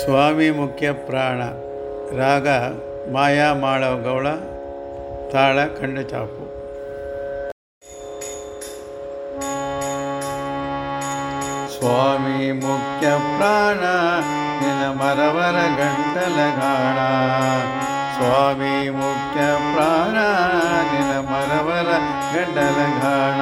ಸ್ವಾಮಿ ಮುಖ್ಯ ಪ್ರಾಣ ರಾಗ ಮಾಯಾ ಮಾಳವ ಗೌಳ ತಾಳ ಕಂಡ ಚಾಪು ಸ್ವಾಮಿ ಮುಖ್ಯ ಪ್ರಾಣ ನಿನ ಮರವರ ಗಂಟಲ ಗಾಣ ಸ್ವಾಮಿ ಮುಖ್ಯ ಪ್ರಾಣ ನಿನ ಮರವರ ಗಂಟಲ ಗಾಣ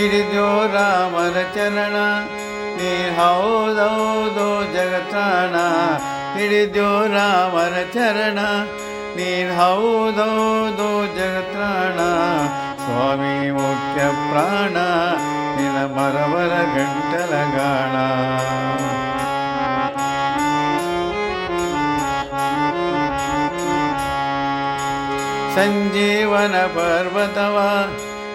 ಹಿಡಿದ್ಯೋ ರಾಮರ ಚರಣ. ನೀ ಹೌದೌದು ಜಗತ್ತಾಣ ಹಿಡಿದ್ಯೋ ರಾಮರ ಚರಣ. ನೀ ಹೌದೌದು ಜಗತ್ರಾಣ. ಸ್ವಾಮಿ ಮುಖ್ಯ ಪ್ರಾಣ. ನಿನ ಮರವರ ಗಂಟಲ ಗಾಣ. ಸಂಜೀವನ ಪರ್ವತವ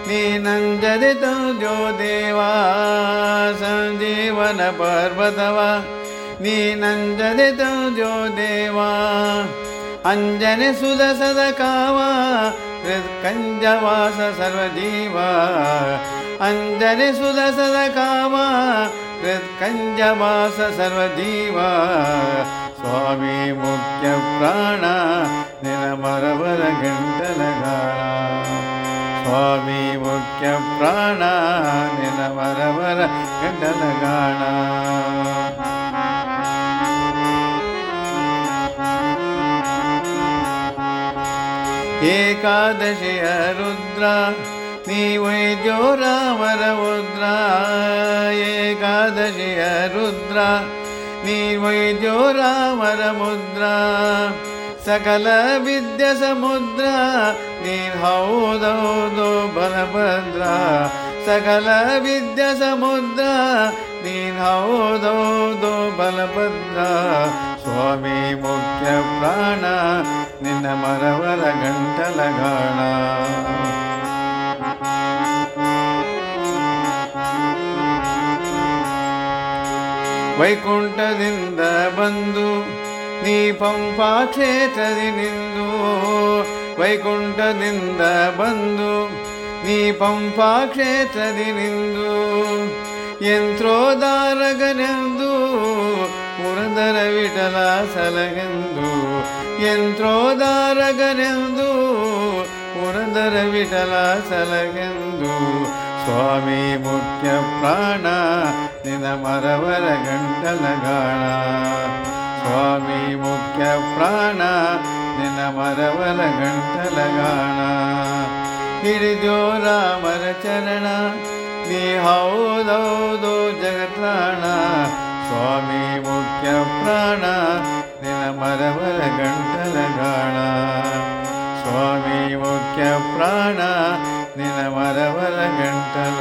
निनञ्जरितु ज्योदेवा संजीवनपर्वतवा जो देवा अञ्जलि वा हृत्कञ्जवास सर्वजीवा। अञ्जलि वा हृत्कञ्जवास सर्वजीवा। स्वामी मुख्यप्राण निरमरवरगण् ಸ್ವಾಮಿ ಮುಖ್ಯ ಪ್ರಾಣ ನಿನ ಮರವರ ಗಂಟಲ ಗಾಣ ಏಕಾದಶಿಯ ರುದ್ರ ನೀವೈದ್ಯೋ ರಾಮರ ಉದ್ರ ಏಕಾದಶಿಯ ರುದ್ರ ನೀವೈದ್ಯೋ ರಾಮರ ಮುದ್ರ ಸಕಲ ವಿದ್ಯ ಸಮುದ್ರ, ನೀನ್ ಹೌದೌದು ಬಲಭದ್ರ. ಸಕಲ ವಿದ್ಯ ಸಮುದ್ರ, ನೀನ್ ಹೌದೌದು ಬಲಭದ್ರ. ಸ್ವಾಮಿ ಮುಖ್ಯ ಪ್ರಾಣ, ನಿನ್ನ ಮರವರ ಗಂಟಲ ಗಾಣ. ವೈಕುಂಠದಿಂದ ಬಂದು ನೀ ಪಂಪಾ ನಿಂದು, ವೈಕುಂಠದಿಂದ ಬಂದು, ನೀ ಪಂಪಾ ಕ್ಷೇತ್ರದಿ ನಿಂದು, ಯಂತ್ರೋದಾರಗನೆಂದು ಪುರಂದರ ವಿಠಲ ಸಲಗೆಂದು ಯಂತ್ರೋದಾರಗನೆಂದು ಪುರಂದರ ವಿಠಲ ಸಲಗೆಂದು ಸ್ವಾಮಿ ಮುಖ್ಯ ಪ್ರಾಣ ನಿನ ಮರವರ ಗಂಟಲ ಗಾಣ. ಸ್ವಾಮಿ ಮುಖ್ಯ ಪ್ರಾಣ ನಿನ ಮರವಲ ಗಂಟಲ ಗಾಣ. ಹಿಡಿದೋ ರಾಮರ ಚರಣ, ನೀ ಹೌದೌದು ಜಗತ್ರಾಣ. ಸ್ವಾಮಿ ಮುಖ್ಯ ಪ್ರಾಣ ನಿನ ಮರವಲ ಗಂಟಲ ಗಾಣ. ಸ್ವಾಮಿ ಮುಖ್ಯ ಪ್ರಾಣ ನಿನ ಮರವಲ ಗಂಟಲ